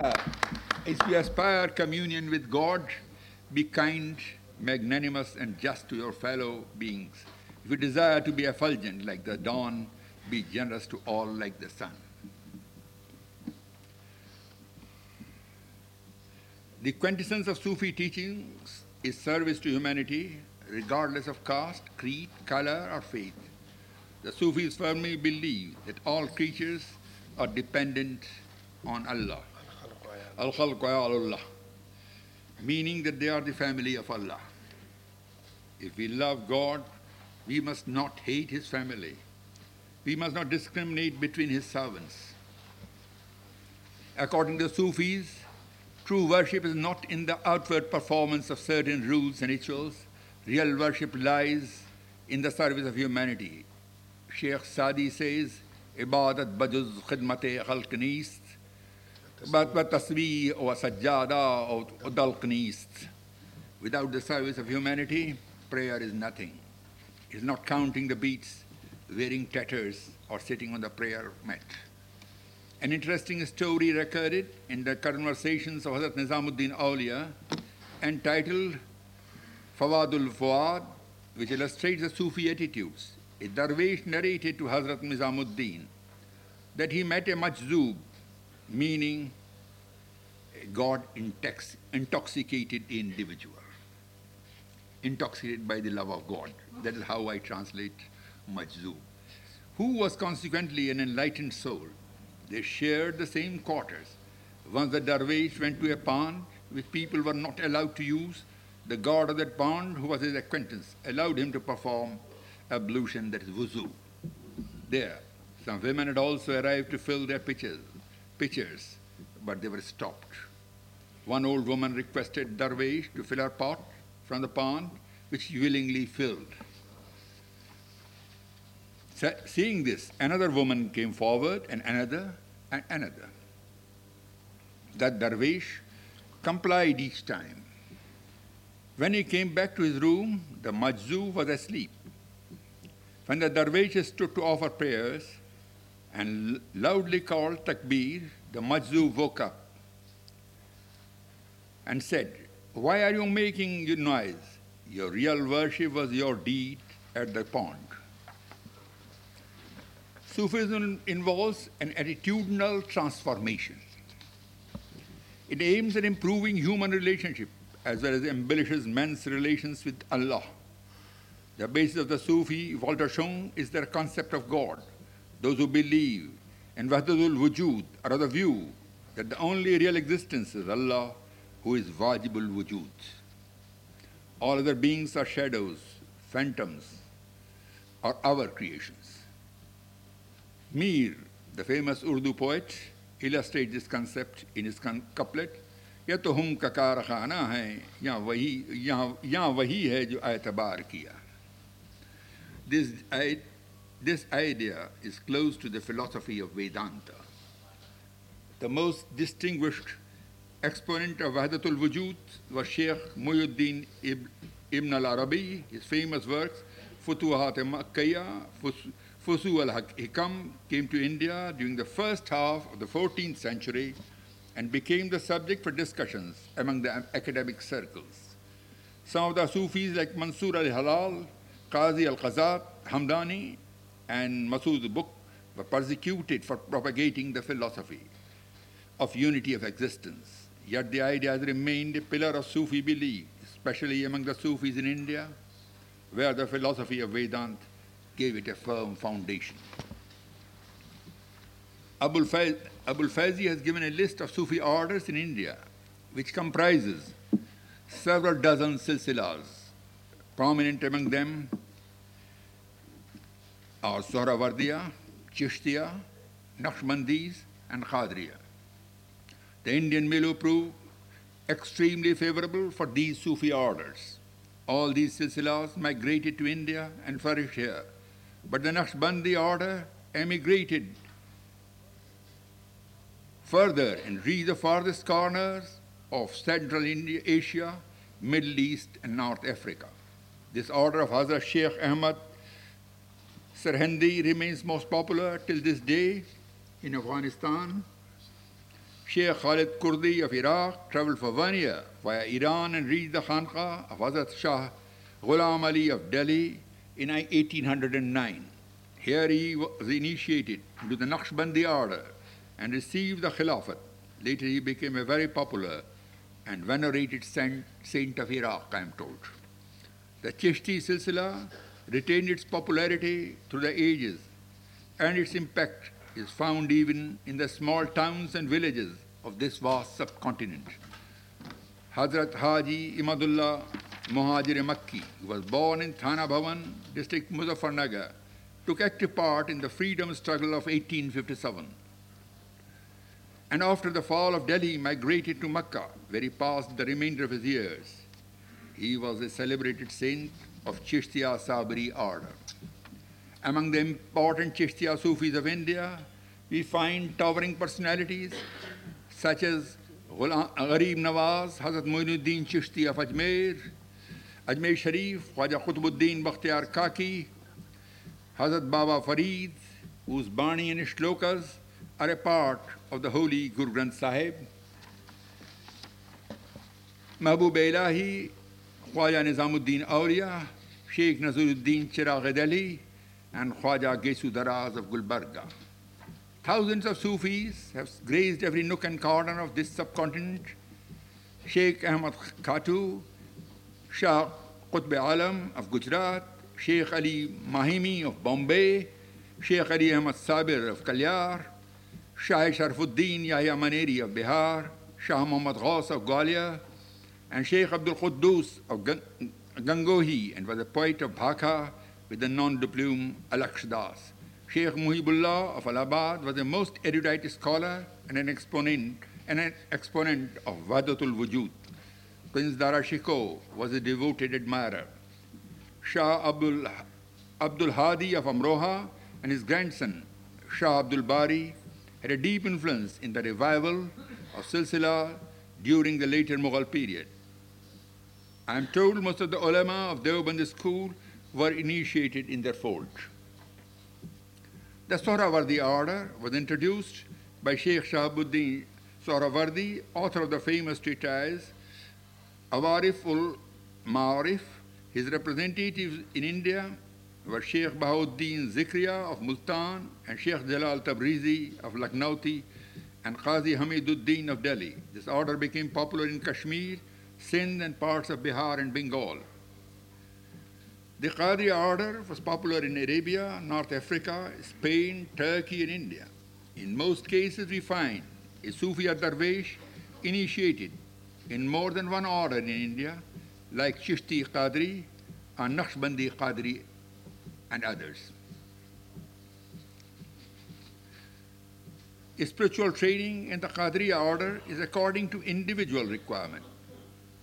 Uh, if you aspire communion with God, be kind, magnanimous, and just to your fellow beings. If you desire to be effulgent like the dawn, be generous to all like the sun. The quintessence of Sufi teachings is service to humanity, regardless of caste, creed, color, or faith. The Sufis firmly believe that all creatures are dependent on Allah. Al Allah, meaning that they are the family of Allah. If we love God, we must not hate His family. We must not discriminate between His servants. According to the Sufis, true worship is not in the outward performance of certain rules and rituals. Real worship lies in the service of humanity. Sheikh Sadi says, Ibadat bajuz khidmate khalq neest, but but tasbih or sajjada or neest. Without the service of humanity, prayer is nothing. It's not counting the beats, wearing tatters, or sitting on the prayer mat. An interesting story recorded in the conversations of Hazrat Nizamuddin Awliya entitled Fawaidul Fuad, which illustrates the Sufi attitudes. A Darwish narrated to Hazrat Nizamuddin that he met a majzub, meaning a God intoxicated individual intoxicated by the love of God. That is how I translate Majzub. Who was consequently an enlightened soul. They shared the same quarters. Once the Darwish went to a pond which people were not allowed to use, the god of that pond, who was his acquaintance, allowed him to perform ablution, that is wuzu. There, some women had also arrived to fill their pitchers, pitchers, but they were stopped. One old woman requested Darwish to fill her pot, from the pond, which he willingly filled. Seeing this, another woman came forward, and another, and another. That Darwish complied each time. When he came back to his room, the Majzub was asleep. When the Darwish stood to offer prayers and loudly called Takbir, the Majzub woke up and said, why are you making your noise? Your real worship was your deed at the pond. Sufism involves an attitudinal transformation. It aims at improving human relationship as well as embellishes men's relations with Allah. The basis of the Sufi Voltaire is their concept of God Those who believe in Wahdatul Wujud are of the view that the only real existence is Allah who is Wajibul Wujud. All other beings are shadows, phantoms, or our creations. Mir, the famous Urdu poet, illustrates this concept in his couplet, या तो हम का कारखाना है या वही यहाँ यहाँ वही है जो एतबार किया this, this idea is close to the philosophy of Vedanta. The most distinguished exponent of Wahdatul Wujud was Sheikh Muhyiddin Ibn al-Arabi. His famous works, Futuhat al Makkiya, Fusus al-Hikam, came to India during the first half of the 14th century and became the subject for discussions among the academic circles. Some of the Sufis like Mansur al-Hallaj, Qazi al-Qazat, Hamdani, and Masood Buk were persecuted for propagating the philosophy of unity of existence. Yet the idea has remained a pillar of Sufi belief, especially among the Sufis in India, where the philosophy of Vedanta gave it a firm foundation. Abul, Faz, Abul Faizi has given a list of Sufi orders in India, which comprises several dozen silsilas. Prominent among them are Sohrawardiya, Chishtiya, Naqshbandis, and Qadriya. The Indian milieu proved extremely favorable for these Sufi orders. All these silsilas migrated to India and flourished here. But the Naqshbandi order emigrated further and reached the farthest corners of Central India, Asia, Middle East, and North Africa. This order of Hazrat Sheikh Ahmad Sirhindi remains most popular till this day in Afghanistan, Sheikh Khalid Kurdi of Iraq traveled for one year via Iran and reached the Khanqa of Hazrat Shah Ghulam Ali of Delhi in 1809. Here he was initiated into the Naqshbandi order and received the Khilafat. Later he became a very popular and venerated saint, saint of Iraq, I am told. The Chishti Silsila retained its popularity through the ages, and its impact is found even in the small towns and villages of this vast subcontinent. Hazrat Haji Imadullah Muhajir Makki, who was born in Thana Bhavan, district Muzaffarnagar, took active part in the freedom struggle of 1857. And after the fall of Delhi, migrated to Mecca, where he passed the remainder of his years. He was a celebrated saint of Chishtiya Sabri order. Among the important Chishtiya Sufis of India, we find towering personalities such as Gharib Nawaz, Hazrat Moinuddin Chishti of Ajmer, Ajmer Sharif, Khwaja Qutbuddin Bakhtiar Kaki, Hazrat Baba Farid, whose Bani and Shlokas are a part of the holy Guru Granth Sahib. Mahbub Ilahi, Khwaja Nizamuddin Aulia, Sheikh Nasiruddin Chiragh and Khwaja Gesu of Gulbarga. Thousands of Sufis have graced every nook and corner of this subcontinent. Sheikh Ahmad Khatu, Shah Qutb Alam of Gujarat, Sheikh Ali Mahimi of Bombay, Sheikh Ali Ahmad Sabir of Kalyar, Shah Sharfuddin Yahya Maneri of Bihar, Shah Muhammad Ghaus of Gwalior, and Sheikh Abdul Quddus of Gangohi and was a poet of Bhaka with the nom de plume Alakshadas. Sheikh Muhibullah of Allahabad was a most erudite scholar and an exponent, and an exponent of Wahdatul Wujud. Prince Dara Shikoh was a devoted admirer. Shah Abdul, Abdul Hadi of Amroha and his grandson, Shah Abdul Bari, had a deep influence in the revival of Silsila during the later Mughal period. I am told most of the ulama of Deoband school were initiated in their fold. The Sohrawardi order was introduced by Sheikh Shahabuddin Sohrawardi, author of the famous treatise Awariful Ma'arif. His representatives in India were Sheikh Bahauddin Zikriya of Multan and Sheikh Jalal Tabrizi of Lakhnauti and Qazi Hamiduddin of Delhi. This order became popular in Kashmir, Sindh, and parts of Bihar and Bengal. The Qadri order was popular in Arabia, North Africa, Spain, Turkey, and India. In most cases, we find a Sufi Darwish initiated in more than one order in India, like Chishti Qadri and Naqshbandi Qadri and others. Spiritual training in the Qadriya order is according to individual requirement.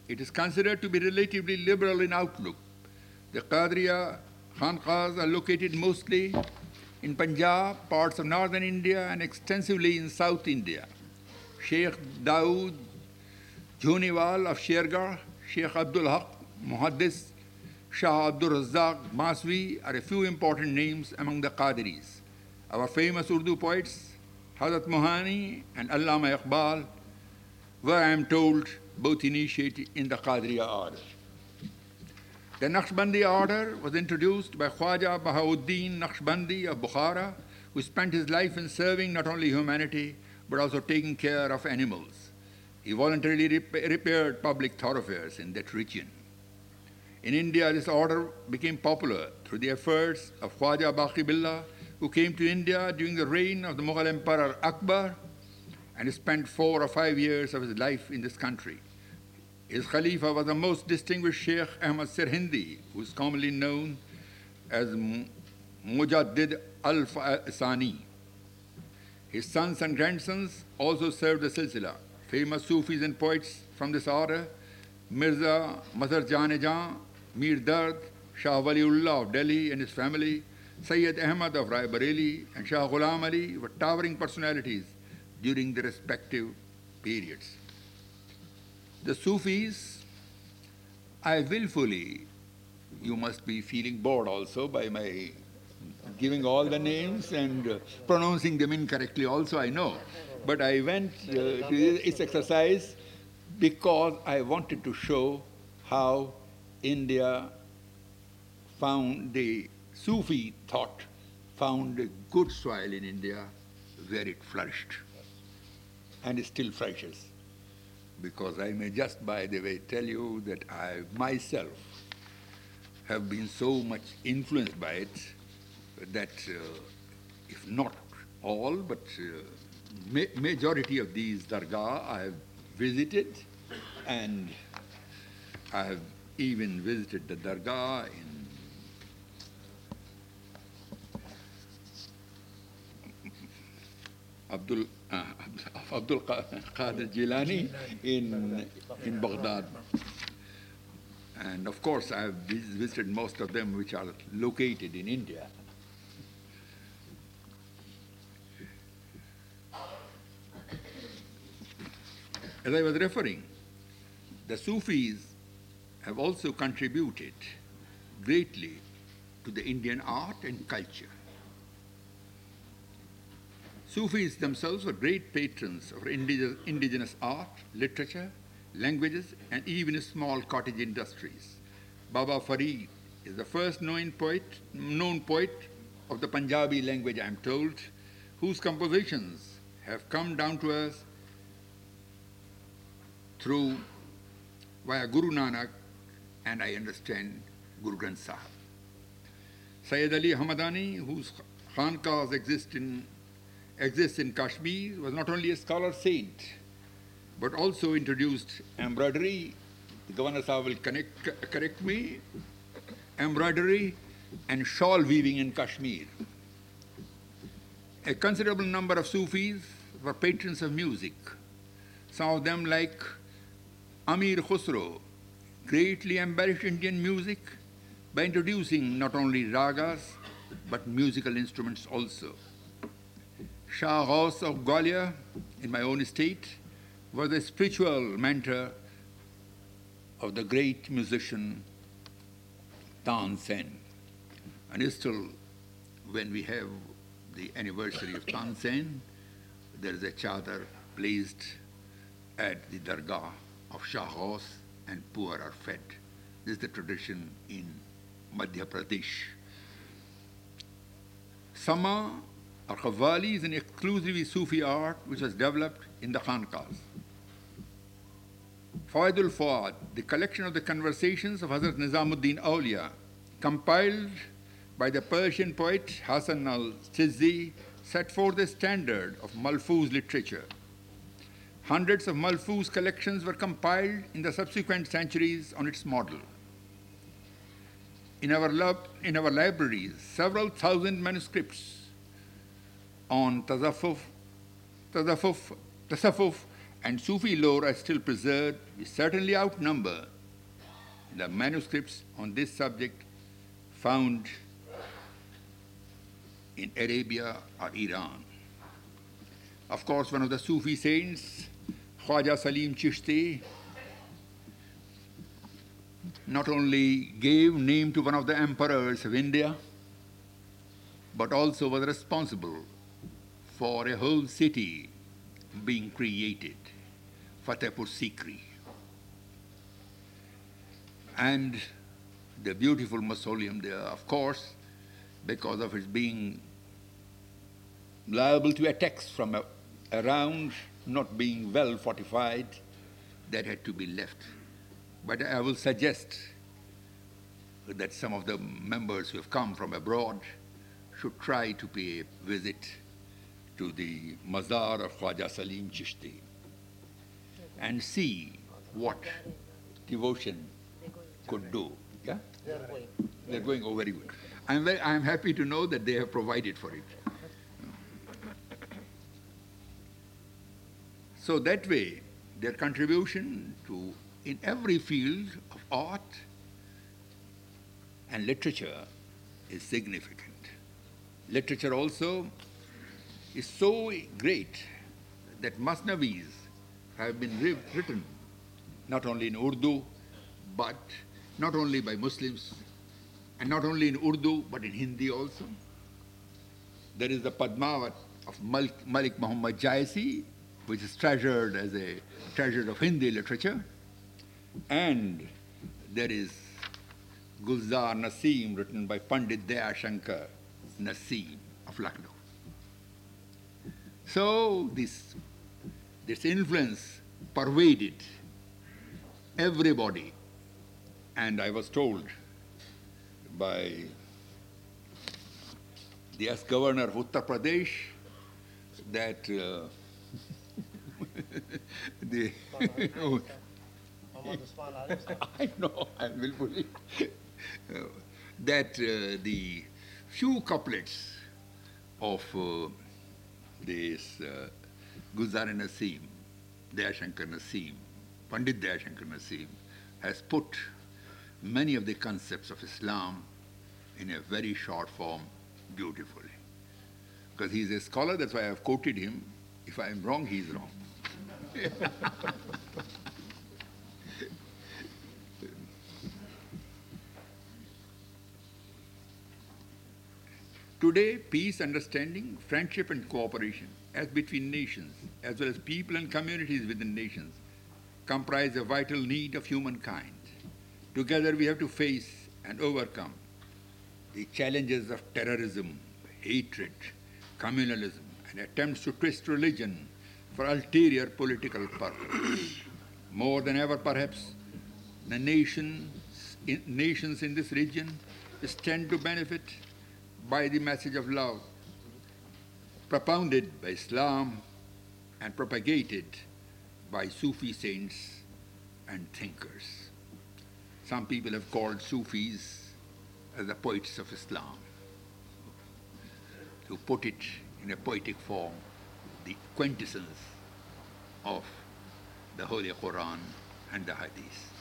It is considered to be relatively liberal in outlook. The Qadriya Khanqahs are located mostly in Punjab, parts of northern India, and extensively in South India. Sheikh Dawood Juniwal of Shergarh, Sheikh Abdul Haq Muhaddis, Shah Abdul Razzaq Maswi are a few important names among the Qadiris. Our famous Urdu poets, Hasrat Mohani and Allama Iqbal, were, I am told, both initiated in the Qadriya order. The Naqshbandi order was introduced by Khwaja Bahauddin Naqshbandi of Bukhara, who spent his life in serving not only humanity but also taking care of animals. He voluntarily rep- repaired public thoroughfares in that region. In India, this order became popular through the efforts of Khwaja Baqi Billah, who came to India during the reign of the Mughal Emperor Akbar and spent four or five years of his life in this country. His Khalifa was the most distinguished Sheikh Ahmad Sirhindi, who is commonly known as Mujaddid Alf Sani. His sons and grandsons also served the silsila. Famous Sufis and poets from this order, Mirza Mazhar Jan-e-Janan, Mir Dard, Shah Waliullah of Delhi and his family, Sayyid Ahmad of Rai Bareli, and Shah Ghulam Ali were towering personalities during their respective periods. The Sufis, I willfully, you must be feeling bored also by my giving all the names and uh, pronouncing them incorrectly also, I know. But I went uh, to this exercise because I wanted to show how India found the Sufi thought found a good soil in India where it flourished and it still flourishes. Because I may just by the way tell you that I myself have been so much influenced by it that uh, if not all, but uh, ma- majority of these dargah I have visited and I have even visited the dargah in Abdul, Uh, Abdul Qadir Jilani in, in Baghdad. And of course, I have visited most of them which are located in India. As I was referring, the Sufis have also contributed greatly to the Indian art and culture. Sufis themselves were great patrons of indigenous art, literature, languages, and even small cottage industries. Baba Farid is the first known poet, known poet of the Punjabi language, I am told, whose compositions have come down to us through via Guru Nanak and I understand Guru Granth Sahib. Sayyid Ali Hamadani, whose khanqahs exist in, exists in Kashmir, was not only a scholar saint, but also introduced embroidery. The Governor will connect, correct me. Embroidery and shawl weaving in Kashmir. A considerable number of Sufis were patrons of music. Some of them, like Amir Khusro greatly embellished Indian music by introducing not only ragas but musical instruments also. Shah Ghaus of Gwalior, in my own state, was a spiritual mentor of the great musician Tansen. And still, when we have the anniversary of Tansen, there is a chadar placed at the dargah of Shah Ghaus and poor are fed. This is the tradition in Madhya Pradesh. Sama or Qawwali is an exclusively Sufi art which was developed in the Khanqahs. Fawaidul Fuad, the collection of the conversations of Hazrat Nizamuddin Awliya, compiled by the Persian poet Hasan al-Sijzi, set forth the standard of Malfuz literature. Hundreds of Malfuz collections were compiled in the subsequent centuries on its model. In our, lab, in our libraries, several thousand manuscripts on Tazafuf, Tazafuf, Tasafuf and Sufi lore are still preserved. We certainly outnumber the manuscripts on this subject found in Arabia or Iran. Of course, one of the Sufi saints Khwaja Salim Chishti not only gave name to one of the emperors of India, but also was responsible for a whole city being created, Fatehpur Sikri. And the beautiful mausoleum there, of course, because of its being liable to attacks from around not being well fortified, that had to be left. But I will suggest that some of the members who have come from abroad should try to pay a visit to the Mazar of Khwaja Salim Chishti and see what devotion could do. Yeah? They're going. They're going, oh, very good. I'm, very, I'm happy to know that they have provided for it. So that way, their contribution to in every field of art and literature is significant. Literature also is so great that Masnavis have been written not only in Urdu, but not only by Muslims, and not only in Urdu, but in Hindi also. There is the Padmavat of Malik, Malik Muhammad Jaisi, which is treasured as a treasure of Hindi literature. And there is Gulzar Naseem, written by Pandit Dayashankar Naseem of Lucknow. So this, this influence pervaded everybody. And I was told by the ex-governor of Uttar Pradesh that uh, the I know, I will believe uh, that uh, the few couplets of uh, this uh, Gulzar Naseem, Dayashankar Naseem, Pandit Dayashankar Naseem, has put many of the concepts of Islam in a very short form beautifully. Because he's a scholar, that's why I have quoted him. If I am wrong, he's wrong. Today, peace, understanding, friendship, and cooperation, as between nations, as well as people and communities within nations, comprise a vital need of humankind. Together, we have to face and overcome the challenges of terrorism, hatred, communalism, and attempts to twist religion for ulterior political purposes. More than ever, perhaps, the nations in, nations in this region stand to benefit by the message of love propounded by Islam and propagated by Sufi saints and thinkers. Some people have called Sufis as the poets of Islam. To put it in a poetic form, the quintessence of the Holy Quran and the Hadith.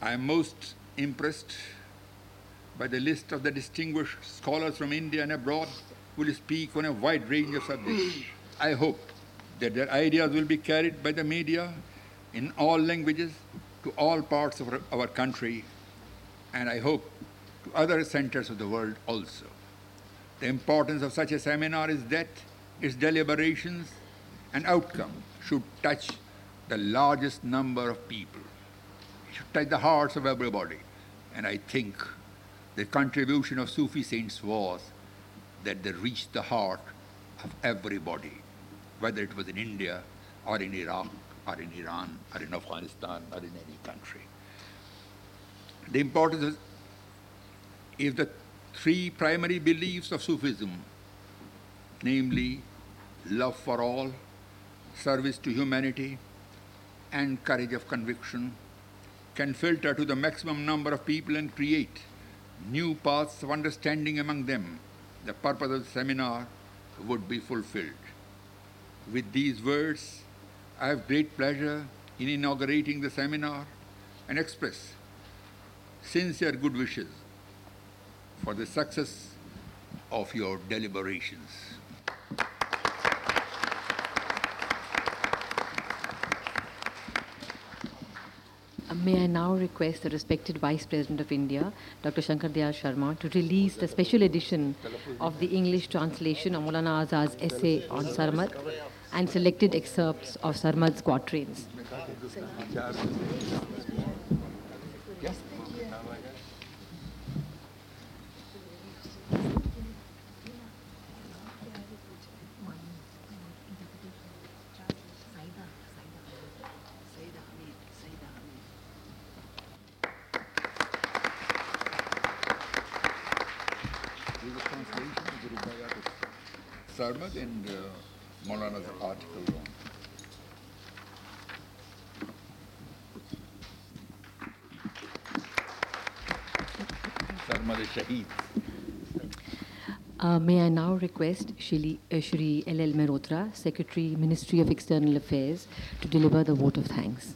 I am most impressed by the list of the distinguished scholars from India and abroad who will speak on a wide range of subjects. I hope that their ideas will be carried by the media in all languages to all parts of our, country, and I hope to other centers of the world also. The importance of such a seminar is that its deliberations and outcome should touch the largest number of people. It should touch the hearts of everybody. And I think the contribution of Sufi saints was that they reached the heart of everybody, whether it was in India or in Iraq or in Iran or in Afghanistan or in any country. The importance is if the three primary beliefs of Sufism, namely love for all, service to humanity, and courage of conviction, can filter to the maximum number of people and create new paths of understanding among them, the purpose of the seminar would be fulfilled. With these words, I have great pleasure in inaugurating the seminar and express sincere good wishes for the success of your deliberations. May I now request the respected Vice President of India, Dr. Shankar Dayal Sharma, to release the special edition of the English translation of Maulana Azad's essay on Sarmad and selected excerpts of Sarmad's quatrains. This is a translation of the Rubaiyat of Sarmad and uh, Maulana's article on. Shaheed. Uh, may I now request Shili, uh, Shri L.L. Mehrotra, Secretary, Ministry of External Affairs, to deliver the vote of thanks.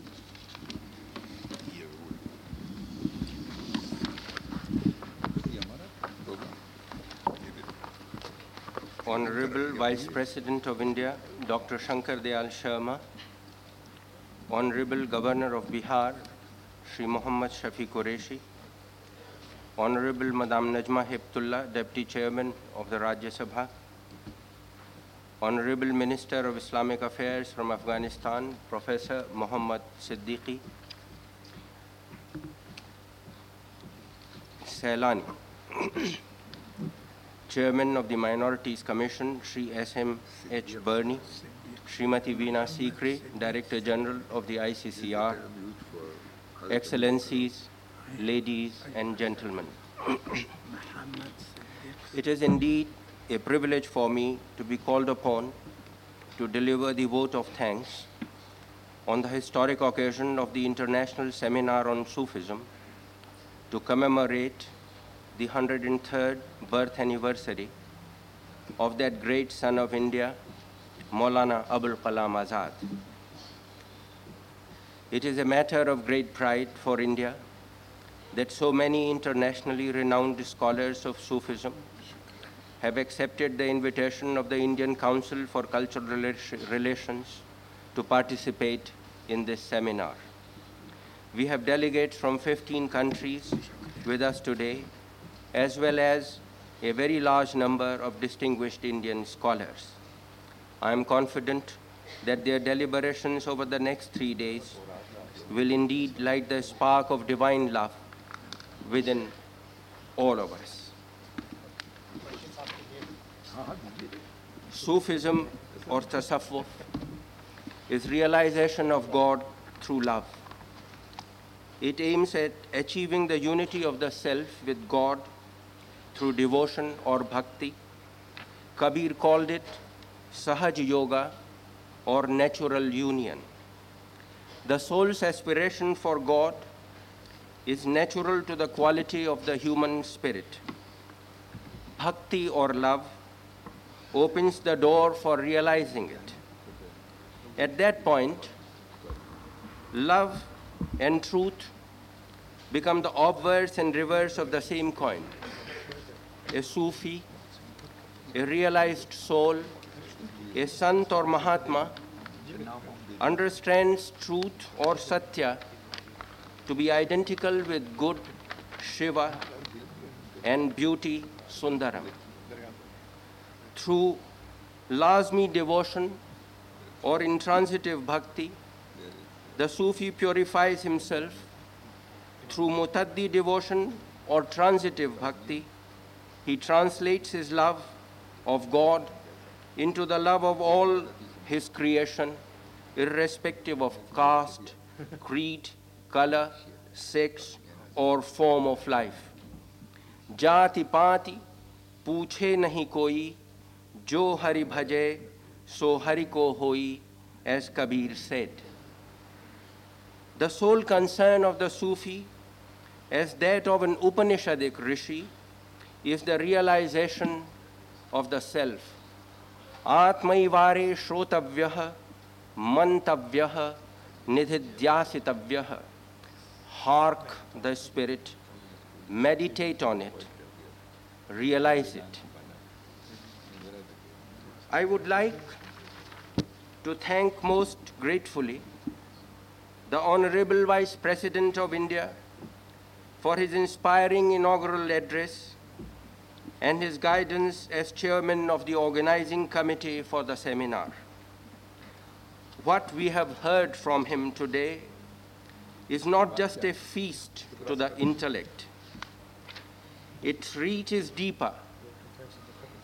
Honorable Vice President of India, Dr. Shankar Dayal Sharma, Honorable Governor of Bihar, Shri Mohammad Shafi Qureshi, Honorable Madam Najma Heptullah, Deputy Chairman of the Rajya Sabha, Honorable Minister of Islamic Affairs from Afghanistan, Professor Muhammad Siddiqui, Sailani, Chairman of the Minorities Commission, Shri S.M. H. Burney, Srimati Veena Sikri, Director General of the ICCR, Excellencies, ladies and gentlemen. It is indeed a privilege for me to be called upon to deliver the vote of thanks on the historic occasion of the International Seminar on Sufism to commemorate the 103rd birth anniversary of that great son of India, Maulana Abul Kalam Azad. It is a matter of great pride for India that so many internationally renowned scholars of Sufism have accepted the invitation of the Indian Council for Cultural Relations to participate in this seminar. We have delegates from 15 countries with us today, as well as a very large number of distinguished Indian scholars. I am confident that their deliberations over the next three days will indeed light the spark of divine love within all of us. Sufism or tasawwuf is realization of God through love. It aims at achieving the unity of the self with God through devotion or bhakti. Kabir called it Sahaj Yoga or natural union. The soul's aspiration for God is natural to the quality of the human spirit. Bhakti or love opens the door for realizing it. At that point, love and truth become the obverse and reverse of the same coin. A Sufi, a realized soul, a Sant or Mahatma understands truth or Satya to be identical with good Shiva and beauty Sundaram. Through Lazmi devotion or intransitive bhakti, the Sufi purifies himself. Through Mutaddi devotion or transitive bhakti, he translates his love of God into the love of all his creation, irrespective of caste, creed, color, sex, or form of life. जाति पाति पूछे नहीं कोई जो हरि भजे सो हरि को होई as Kabir said. The sole concern of the Sufi, as that of an Upanishadic rishi, is the realization of the self. Atmaivare shrotavyah mantavyah nidhidhyasitavyah. Hark the spirit, meditate on it, realize it. I would like to thank most gratefully the Honorable Vice President of India for his inspiring inaugural address and his guidance as chairman of the organizing committee for the seminar. What we have heard from him today is not just a feast to the intellect. Its reach is deeper.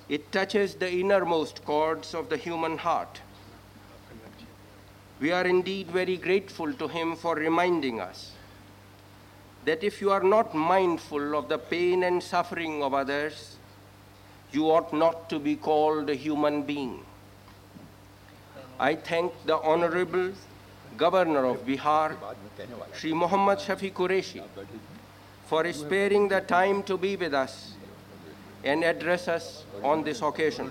It touches the innermost chords of the human heart. We are indeed very grateful to him for reminding us that if you are not mindful of the pain and suffering of others, you ought not to be called a human being. I thank the Honorable Governor of Bihar, Sri Muhammad Shafi Qureshi, for sparing the time to be with us and address us on this occasion.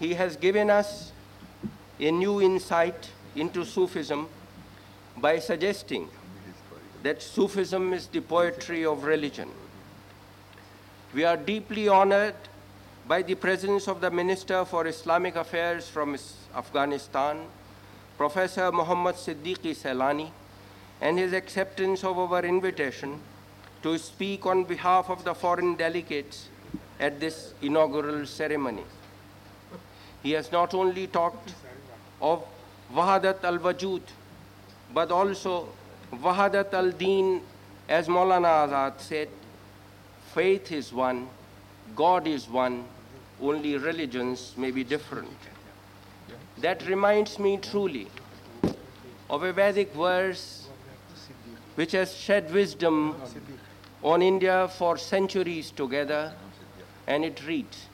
He has given us a new insight into Sufism by suggesting that Sufism is the poetry of religion. We are deeply honored by the presence of the Minister for Islamic Affairs from Afghanistan, Professor Muhammad Siddiqui Salani, and his acceptance of our invitation to speak on behalf of the foreign delegates at this inaugural ceremony. He has not only talked of Wahadat al Wajud, but also Wahadat al Deen, as Maulana Azad said, faith is one, God is one, only religions may be different. That reminds me truly of a Vedic verse which has shed wisdom on India for centuries together, and it reads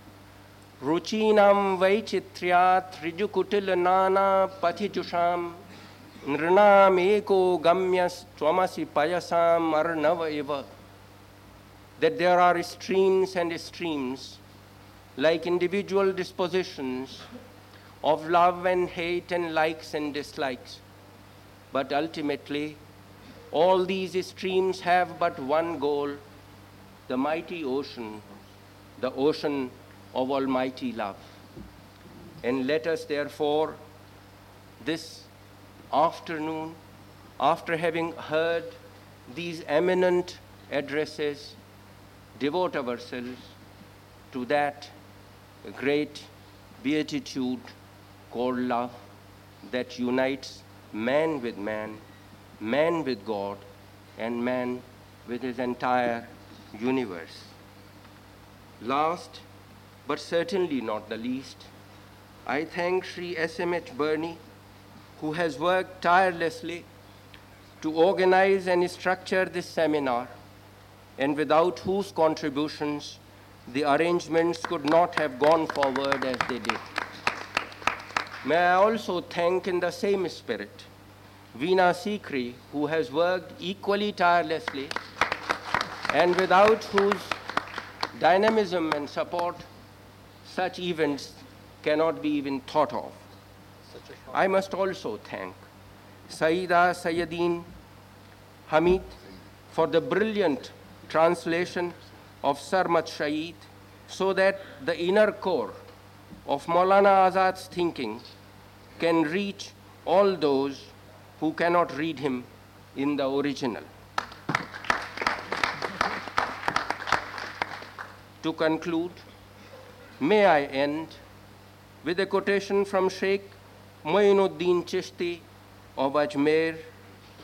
Ruchinam Vaichitryat Rijukutil Nana Pathijusham Nrinam Eko Gamyas Twamasi Payasam Arnava Eva. That there are streams and streams, like individual dispositions of love and hate and likes and dislikes. But ultimately, all these streams have but one goal the mighty ocean, the ocean of almighty love. And let us therefore, this afternoon, after having heard these eminent addresses, devote ourselves to that great beatitude called love that unites man with man, man with God, and man with his entire universe. Last, but certainly not the least, I thank Sri S.M.H. Burney, who has worked tirelessly to organize and structure this seminar, and without whose contributions the arrangements could not have gone forward as they did. May I also thank in the same spirit Veena Sikri, who has worked equally tirelessly and without whose dynamism and support such events cannot be even thought of. I must also thank Saida Saiyidain Hamid for the brilliant translation of Sarmad Shaheed so that the inner core of Maulana Azad's thinking can reach all those who cannot read him in the original. To conclude, may I end with a quotation from Sheikh Moinuddin Chishti of Ajmer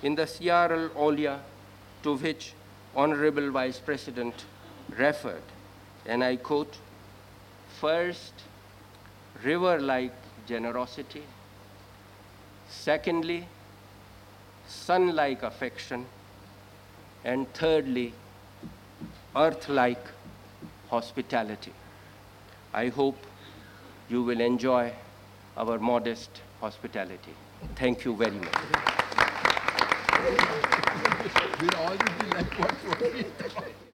in the Siyar al Aulia, to which Honorable Vice President referred. And I quote First, river like generosity. Secondly, sun like affection. And thirdly, earth like hospitality. I hope you will enjoy our modest hospitality. Thank you very much. Will all we-